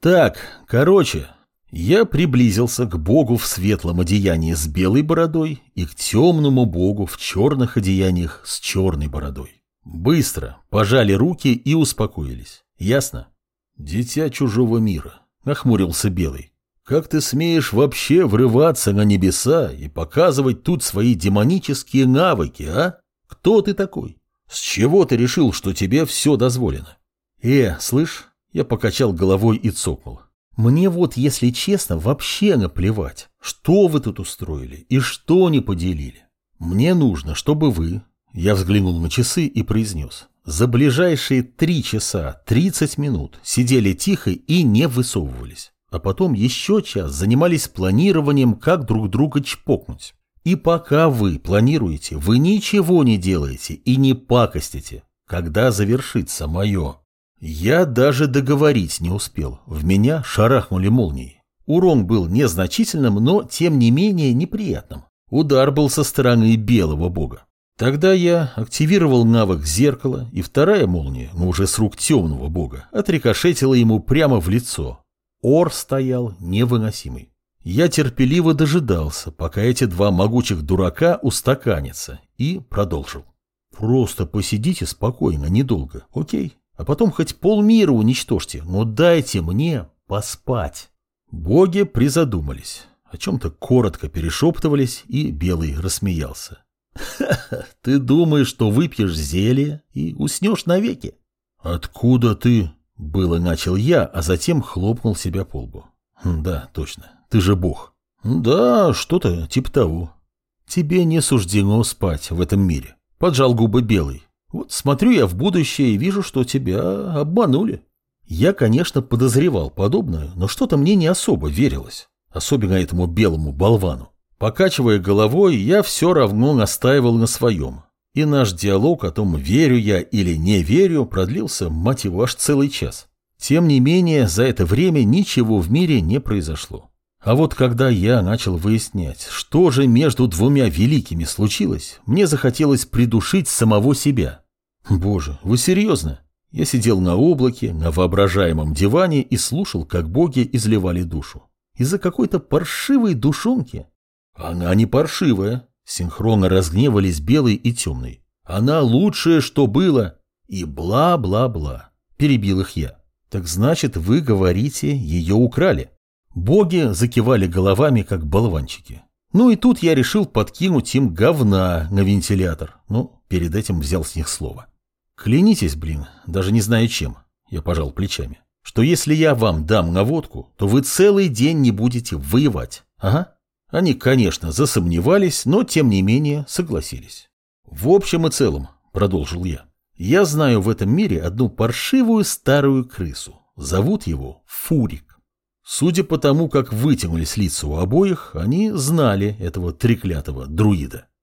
Так, короче, я приблизился к богу в светлом одеянии с белой бородой и к темному богу в черных одеяниях с черной бородой. Быстро пожали руки и успокоились. Ясно? Дитя чужого мира, нахмурился белый. Как ты смеешь вообще врываться на небеса и показывать тут свои демонические навыки, а? Кто ты такой? С чего ты решил, что тебе все дозволено? Э, слышь, я покачал головой и цокнул. Мне вот, если честно, вообще наплевать, что вы тут устроили и что не поделили. Мне нужно, чтобы вы... Я взглянул на часы и произнес. За ближайшие три часа тридцать минут сидели тихо и не высовывались. А потом еще час занимались планированием, как друг друга чпокнуть. И пока вы планируете, вы ничего не делаете и не пакостите. Когда завершится мое я даже договорить не успел. В меня шарахнули молнией. Урон был незначительным, но тем не менее неприятным. Удар был со стороны белого бога. Тогда я активировал навык зеркала, и вторая молния, но уже с рук темного бога, отрикошетила ему прямо в лицо. Ор стоял невыносимый. Я терпеливо дожидался, пока эти два могучих дурака устаканятся, и продолжил. Просто посидите спокойно, недолго, окей? А потом хоть полмира уничтожьте, но дайте мне поспать. Боги призадумались, о чем-то коротко перешептывались, и Белый рассмеялся. «Ха-ха, ты думаешь, что выпьешь зелье и уснешь навеки?» «Откуда ты?» — было начал я, а затем хлопнул себя по лбу. «Хм, «Да, точно, ты же бог». «Да, что-то типа того». «Тебе не суждено спать в этом мире», — поджал губы Белый. Вот смотрю я в будущее и вижу, что тебя обманули. Я, конечно, подозревал подобное, но что-то мне не особо верилось. Особенно этому белому болвану. Покачивая головой, я все равно настаивал на своем. И наш диалог о том, верю я или не верю, продлился, мать его, аж целый час. Тем не менее, за это время ничего в мире не произошло. А вот когда я начал выяснять, что же между двумя великими случилось, мне захотелось придушить самого себя. Боже, вы серьезно? Я сидел на облаке, на воображаемом диване и слушал, как боги изливали душу. Из-за какой-то паршивой душонки. Она не паршивая. Синхронно разгневались белый и темный. Она лучшее, что было. И бла-бла-бла. Перебил их я. Так значит, вы говорите, ее украли. Боги закивали головами, как болванчики. Ну и тут я решил подкинуть им говна на вентилятор. Ну, перед этим взял с них слово. Клянитесь, блин, даже не знаю чем, я пожал плечами, что если я вам дам наводку, то вы целый день не будете воевать. Ага. Они, конечно, засомневались, но тем не менее согласились. В общем и целом, продолжил я, я знаю в этом мире одну паршивую старую крысу. Зовут его Фурик. Судя по тому, как вытянулись лица у обоих, они знали этого треклятого друида.